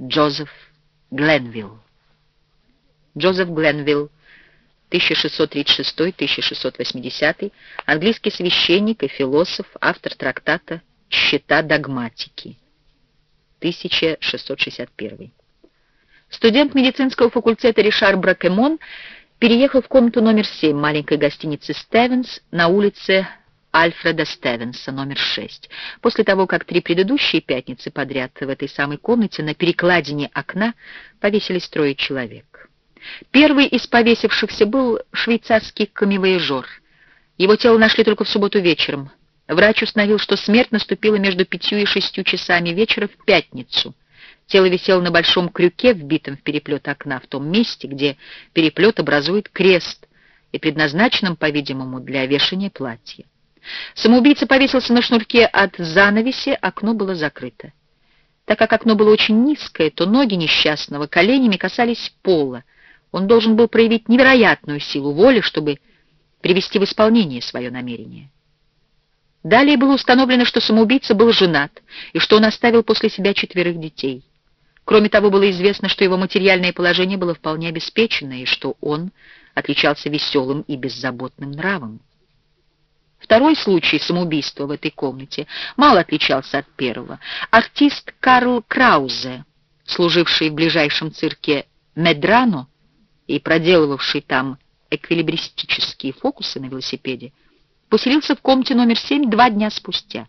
Джозеф Гленвилл. Джозеф Гленвилл, 1636-1680, английский священник и философ, автор трактата «Тщета догматики», 1661. Студент медицинского факультета Ришар Бракемон переехал в комнату номер 7 маленькой гостиницы «Стевенс» на улице Альфреда Стевенса, номер 6. После того, как три предыдущие пятницы подряд в этой самой комнате на перекладине окна повесились трое человек. Первый из повесившихся был швейцарский камевояжер. Его тело нашли только в субботу вечером. Врач установил, что смерть наступила между пятью и шестью часами вечера в пятницу. Тело висело на большом крюке, вбитом в переплет окна, в том месте, где переплет образует крест и предназначенном, по-видимому, для вешания платья. Самоубийца повесился на шнурке от занавеси, окно было закрыто. Так как окно было очень низкое, то ноги несчастного коленями касались пола. Он должен был проявить невероятную силу воли, чтобы привести в исполнение свое намерение. Далее было установлено, что самоубийца был женат и что он оставил после себя четверых детей. Кроме того, было известно, что его материальное положение было вполне обеспечено и что он отличался веселым и беззаботным нравом. Второй случай самоубийства в этой комнате мало отличался от первого. Артист Карл Краузе, служивший в ближайшем цирке Медрано и проделывавший там эквилибристические фокусы на велосипеде, поселился в комнате номер семь два дня спустя.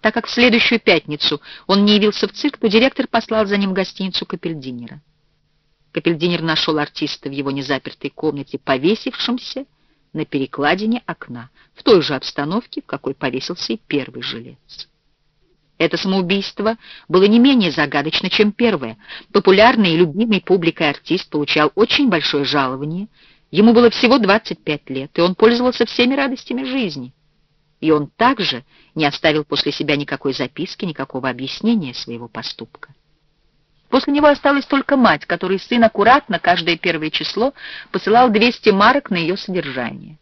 Так как в следующую пятницу он не явился в цирк, то директор послал за ним в гостиницу Капельдинера. Капельдинер нашел артиста в его незапертой комнате, повесившемся на перекладине окна, в той же обстановке, в какой повесился и первый жилец. Это самоубийство было не менее загадочно, чем первое. Популярный и любимый публикой артист получал очень большое жалование, ему было всего 25 лет, и он пользовался всеми радостями жизни. И он также не оставил после себя никакой записки, никакого объяснения своего поступка. После него осталась только мать, которой сын аккуратно каждое первое число посылал 200 марок на ее содержание.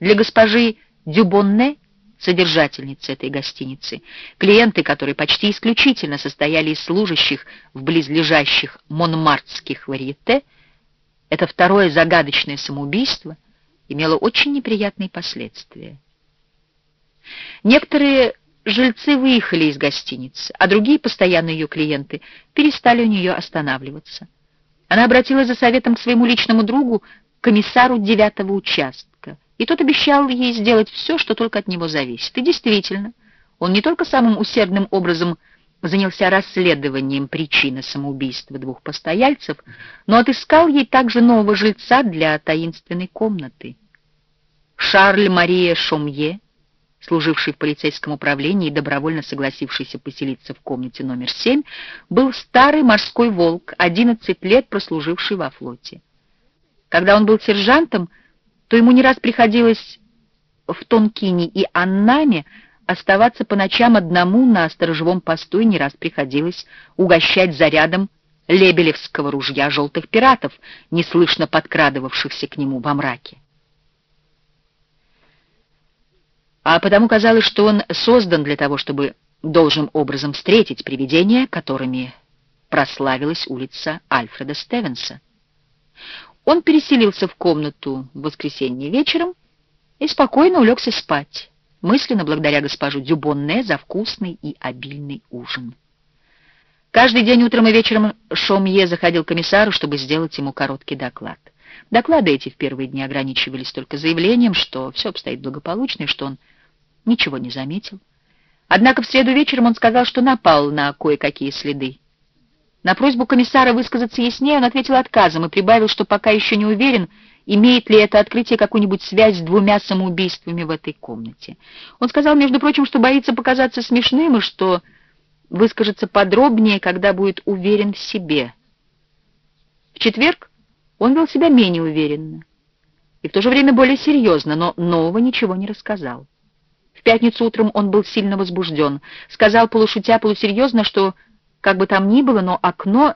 Для госпожи Дюбонне, содержательницы этой гостиницы, клиенты, которые почти исключительно состояли из служащих в близлежащих монмартских варьете, это второе загадочное самоубийство имело очень неприятные последствия. Некоторые Жильцы выехали из гостиницы, а другие постоянные ее клиенты перестали у нее останавливаться. Она обратилась за советом к своему личному другу, комиссару девятого участка, и тот обещал ей сделать все, что только от него зависит. И действительно, он не только самым усердным образом занялся расследованием причины самоубийства двух постояльцев, но отыскал ей также нового жильца для таинственной комнаты. Шарль Мария Шомье, служивший в полицейском управлении и добровольно согласившийся поселиться в комнате номер 7, был старый морской волк, 11 лет прослуживший во флоте. Когда он был сержантом, то ему не раз приходилось в Тонкине и Аннаме оставаться по ночам одному на сторожевом посту, и не раз приходилось угощать зарядом лебелевского ружья желтых пиратов, неслышно подкрадывавшихся к нему во мраке. А потому казалось, что он создан для того, чтобы должным образом встретить привидения, которыми прославилась улица Альфреда Стевенса. Он переселился в комнату в воскресенье вечером и спокойно улегся спать, мысленно благодаря госпожу Дюбонне за вкусный и обильный ужин. Каждый день утром и вечером Шомье заходил к комиссару, чтобы сделать ему короткий доклад. Доклады эти в первые дни ограничивались только заявлением, что все обстоит благополучно и что он ничего не заметил. Однако в среду вечером он сказал, что напал на кое-какие следы. На просьбу комиссара высказаться яснее он ответил отказом и прибавил, что пока еще не уверен, имеет ли это открытие какую-нибудь связь с двумя самоубийствами в этой комнате. Он сказал, между прочим, что боится показаться смешным и что выскажется подробнее, когда будет уверен в себе. В четверг он вел себя менее уверенно и в то же время более серьезно, но нового ничего не рассказал. Пятницу утром он был сильно возбужден. Сказал полушутя, полусерьезно, что, как бы там ни было, но окно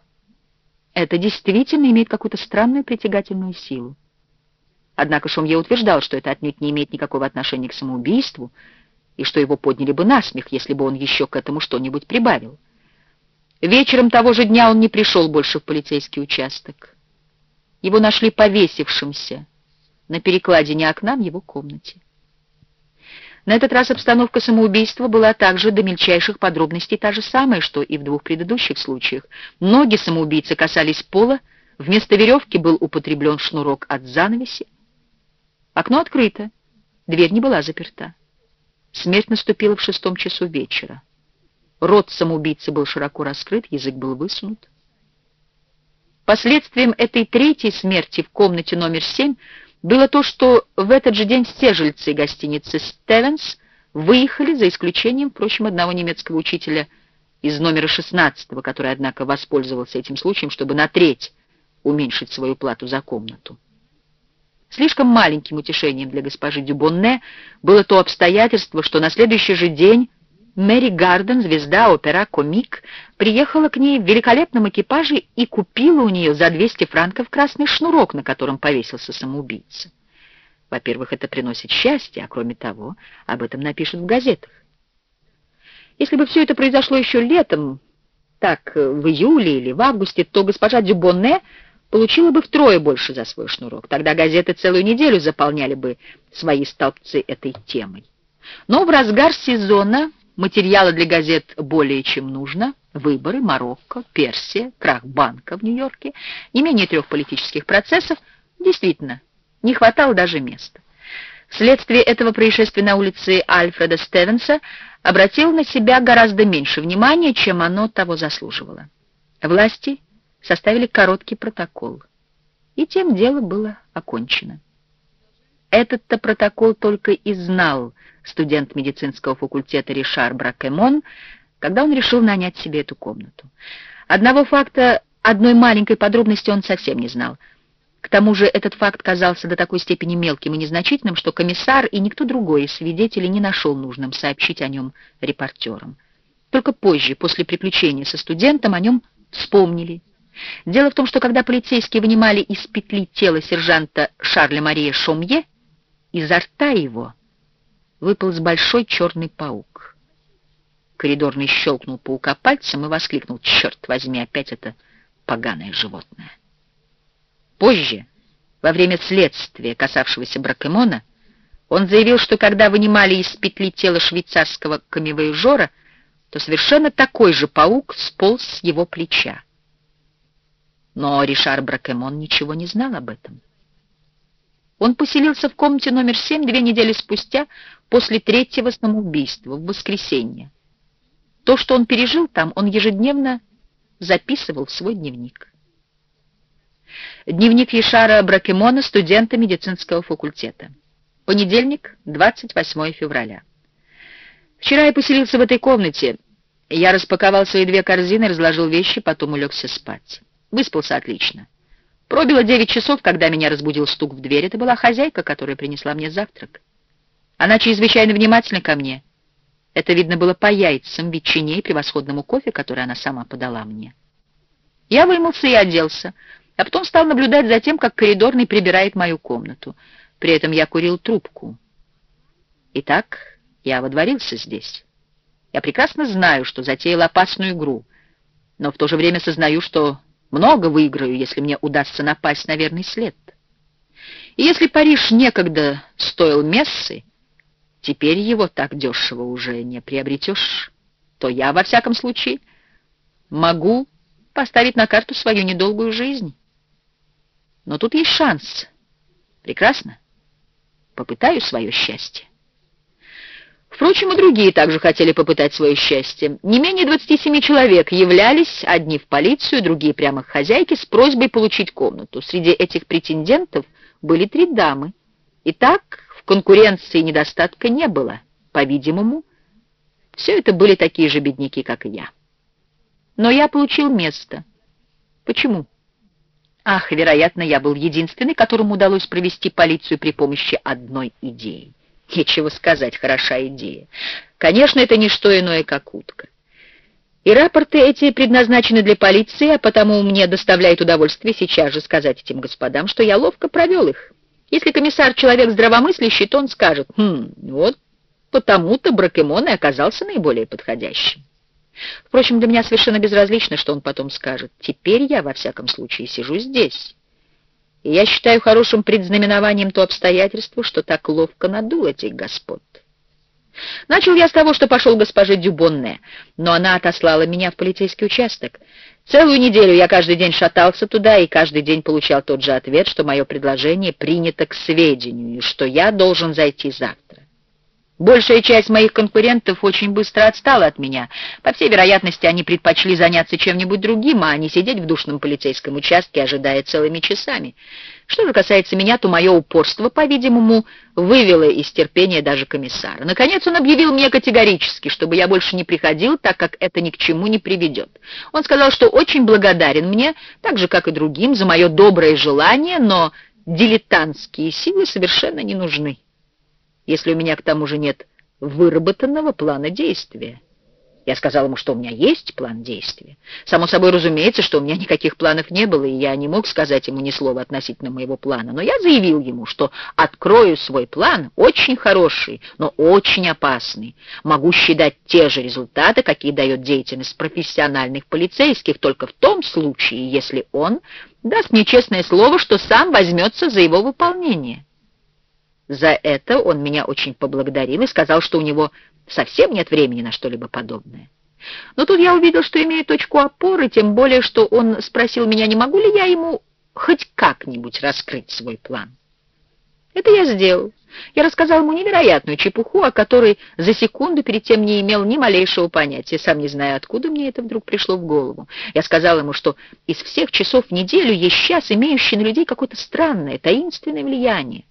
это действительно имеет какую-то странную притягательную силу. Однако Шумье утверждал, что это отнюдь не имеет никакого отношения к самоубийству, и что его подняли бы на смех, если бы он еще к этому что-нибудь прибавил. Вечером того же дня он не пришел больше в полицейский участок. Его нашли повесившимся на перекладине окна в его комнате. На этот раз обстановка самоубийства была также до мельчайших подробностей та же самая, что и в двух предыдущих случаях. Ноги самоубийцы касались пола, вместо веревки был употреблен шнурок от занавеси. Окно открыто, дверь не была заперта. Смерть наступила в шестом часу вечера. Рот самоубийцы был широко раскрыт, язык был высунут. Последствием этой третьей смерти в комнате номер семь было то, что в этот же день все жильцы гостиницы «Стевенс» выехали, за исключением, впрочем, одного немецкого учителя из номера 16 который, однако, воспользовался этим случаем, чтобы на треть уменьшить свою плату за комнату. Слишком маленьким утешением для госпожи Дюбонне было то обстоятельство, что на следующий же день Мэри Гарден, звезда опера «Комик», приехала к ней в великолепном экипаже и купила у нее за 200 франков красный шнурок, на котором повесился самоубийца. Во-первых, это приносит счастье, а кроме того, об этом напишут в газетах. Если бы все это произошло еще летом, так, в июле или в августе, то госпожа Дюбонне получила бы втрое больше за свой шнурок. Тогда газеты целую неделю заполняли бы свои столбцы этой темой. Но в разгар сезона Материала для газет более чем нужно. Выборы, Марокко, Персия, крах банка в Нью-Йорке, не менее трех политических процессов. Действительно, не хватало даже места. Вследствие этого происшествия на улице Альфреда Стевенса обратил на себя гораздо меньше внимания, чем оно того заслуживало. Власти составили короткий протокол, и тем дело было окончено. Этот-то протокол только и знал студент медицинского факультета Ришар Бракемон, когда он решил нанять себе эту комнату. Одного факта, одной маленькой подробности он совсем не знал. К тому же этот факт казался до такой степени мелким и незначительным, что комиссар и никто другой из свидетелей не нашел нужным сообщить о нем репортерам. Только позже, после приключения со студентом, о нем вспомнили. Дело в том, что когда полицейские вынимали из петли тело сержанта Шарля Мария Шомье, изо рта его выполз большой черный паук. Коридорный щелкнул паука пальцем и воскликнул, «Черт возьми, опять это поганое животное!» Позже, во время следствия, касавшегося Бракемона, он заявил, что когда вынимали из петли тело швейцарского камевояжера, то совершенно такой же паук сполз с его плеча. Но Ришар Бракемон ничего не знал об этом. Он поселился в комнате номер семь две недели спустя после третьего самоубийства, в воскресенье. То, что он пережил там, он ежедневно записывал в свой дневник. Дневник Ешара Бракемона, студента медицинского факультета. Понедельник, 28 февраля. Вчера я поселился в этой комнате. Я распаковал свои две корзины, разложил вещи, потом улегся спать. Выспался отлично. Пробило девять часов, когда меня разбудил стук в дверь. Это была хозяйка, которая принесла мне завтрак. Она чрезвычайно внимательна ко мне. Это видно было по яйцам, ветчине и превосходному кофе, который она сама подала мне. Я вымылся и оделся, а потом стал наблюдать за тем, как коридорный прибирает мою комнату. При этом я курил трубку. Итак, я водворился здесь. Я прекрасно знаю, что затеял опасную игру, но в то же время сознаю, что много выиграю, если мне удастся напасть на верный след. И если Париж некогда стоил мессы, теперь его так дешево уже не приобретешь, то я, во всяком случае, могу поставить на карту свою недолгую жизнь. Но тут есть шанс. Прекрасно. Попытаю свое счастье. Впрочем, и другие также хотели попытать свое счастье. Не менее 27 человек являлись, одни в полицию, другие прямо к хозяйке, с просьбой получить комнату. Среди этих претендентов были три дамы. Итак, конкуренции недостатка не было. По-видимому, все это были такие же бедняки, как и я. Но я получил место. Почему? Ах, вероятно, я был единственный, которому удалось провести полицию при помощи одной идеи. Нечего сказать, хороша идея. Конечно, это не что иное, как утка. И рапорты эти предназначены для полиции, а потому мне доставляет удовольствие сейчас же сказать этим господам, что я ловко провел их. Если комиссар человек здравомыслящий, то он скажет, «Хм, вот потому-то Бракемон и оказался наиболее подходящим». Впрочем, для меня совершенно безразлично, что он потом скажет. Теперь я, во всяком случае, сижу здесь. И я считаю хорошим предзнаменованием то обстоятельство, что так ловко надул этих господ. Начал я с того, что пошел госпоже Дюбонне, но она отослала меня в полицейский участок. Целую неделю я каждый день шатался туда и каждый день получал тот же ответ, что мое предложение принято к сведению и что я должен зайти завтра. Большая часть моих конкурентов очень быстро отстала от меня. По всей вероятности, они предпочли заняться чем-нибудь другим, а не сидеть в душном полицейском участке, ожидая целыми часами. Что же касается меня, то мое упорство, по-видимому, вывело из терпения даже комиссара. Наконец он объявил мне категорически, чтобы я больше не приходил, так как это ни к чему не приведет. Он сказал, что очень благодарен мне, так же, как и другим, за мое доброе желание, но дилетантские силы совершенно не нужны если у меня к тому же нет выработанного плана действия. Я сказал ему, что у меня есть план действия. Само собой разумеется, что у меня никаких планов не было, и я не мог сказать ему ни слова относительно моего плана. Но я заявил ему, что открою свой план, очень хороший, но очень опасный, могущий дать те же результаты, какие дает деятельность профессиональных полицейских, только в том случае, если он даст мне честное слово, что сам возьмется за его выполнение. За это он меня очень поблагодарил и сказал, что у него совсем нет времени на что-либо подобное. Но тут я увидел, что имею точку опоры, тем более, что он спросил меня, не могу ли я ему хоть как-нибудь раскрыть свой план. Это я сделал. Я рассказал ему невероятную чепуху, о которой за секунду перед тем не имел ни малейшего понятия, сам не знаю, откуда мне это вдруг пришло в голову. Я сказал ему, что из всех часов в неделю есть час, имеющий на людей какое-то странное, таинственное влияние.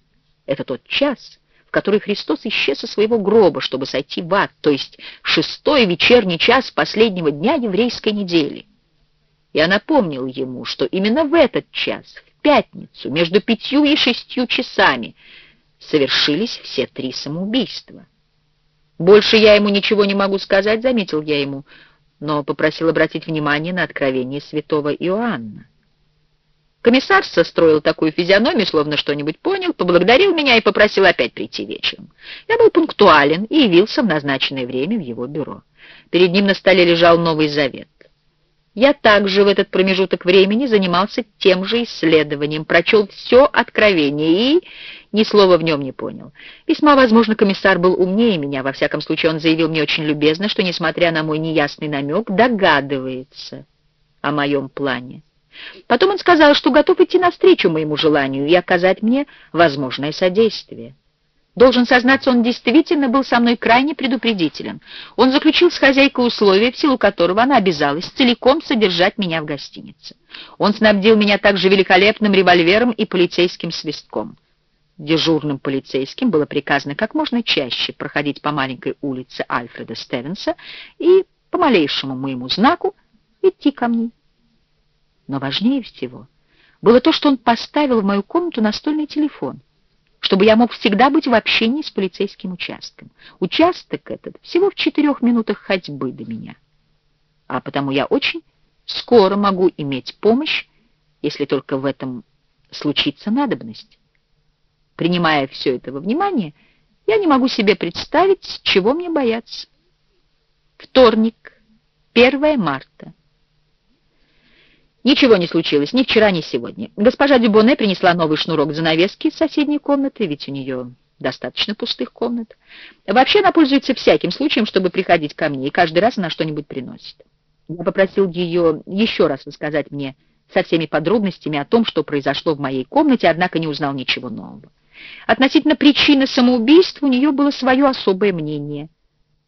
Это тот час, в который Христос исчез со своего гроба, чтобы сойти в ад, то есть шестой вечерний час последнего дня еврейской недели. Я напомнил ему, что именно в этот час, в пятницу, между пятью и шестью часами, совершились все три самоубийства. Больше я ему ничего не могу сказать, заметил я ему, но попросил обратить внимание на откровение святого Иоанна. Комиссар состроил такую физиономию, словно что-нибудь понял, поблагодарил меня и попросил опять прийти вечером. Я был пунктуален и явился в назначенное время в его бюро. Перед ним на столе лежал Новый Завет. Я также в этот промежуток времени занимался тем же исследованием, прочел все откровение и ни слова в нем не понял. Весьма возможно, комиссар был умнее меня, во всяком случае он заявил мне очень любезно, что, несмотря на мой неясный намек, догадывается о моем плане. Потом он сказал, что готов идти навстречу моему желанию и оказать мне возможное содействие. Должен сознаться, он действительно был со мной крайне предупредителен. Он заключил с хозяйкой условие, в силу которого она обязалась целиком содержать меня в гостинице. Он снабдил меня также великолепным револьвером и полицейским свистком. Дежурным полицейским было приказано как можно чаще проходить по маленькой улице Альфреда Стевенса и, по малейшему моему знаку, идти ко мне. Но важнее всего было то, что он поставил в мою комнату настольный телефон, чтобы я мог всегда быть в общении с полицейским участком. Участок этот всего в четырех минутах ходьбы до меня. А потому я очень скоро могу иметь помощь, если только в этом случится надобность. Принимая все это во внимание, я не могу себе представить, чего мне бояться. Вторник, 1 марта. Ничего не случилось ни вчера, ни сегодня. Госпожа Дюбоне принесла новый шнурок занавески из соседней комнаты, ведь у нее достаточно пустых комнат. Вообще она пользуется всяким случаем, чтобы приходить ко мне, и каждый раз она что-нибудь приносит. Я попросил ее еще раз рассказать мне со всеми подробностями о том, что произошло в моей комнате, однако не узнал ничего нового. Относительно причины самоубийства у нее было свое особое мнение.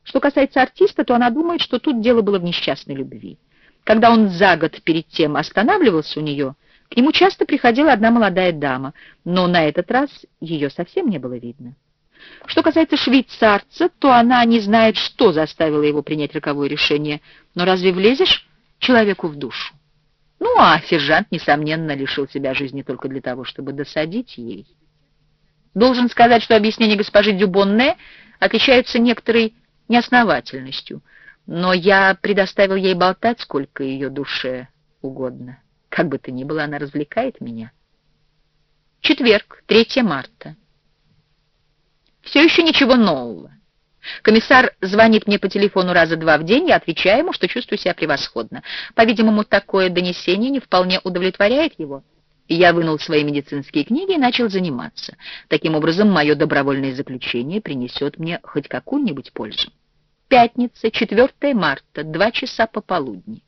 Что касается артиста, то она думает, что тут дело было в несчастной любви. Когда он за год перед тем останавливался у нее, к нему часто приходила одна молодая дама, но на этот раз ее совсем не было видно. Что касается швейцарца, то она не знает, что заставило его принять роковое решение. Но разве влезешь человеку в душу? Ну, а сержант, несомненно, лишил себя жизни только для того, чтобы досадить ей. Должен сказать, что объяснения госпожи Дюбонне отличаются некоторой неосновательностью — но я предоставил ей болтать, сколько ее душе угодно. Как бы то ни было, она развлекает меня. Четверг, 3 марта. Все еще ничего нового. Комиссар звонит мне по телефону раза два в день, я отвечаю ему, что чувствую себя превосходно. По-видимому, такое донесение не вполне удовлетворяет его. Я вынул свои медицинские книги и начал заниматься. Таким образом, мое добровольное заключение принесет мне хоть какую-нибудь пользу. Пятница, 4 марта, 2 часа пополудни.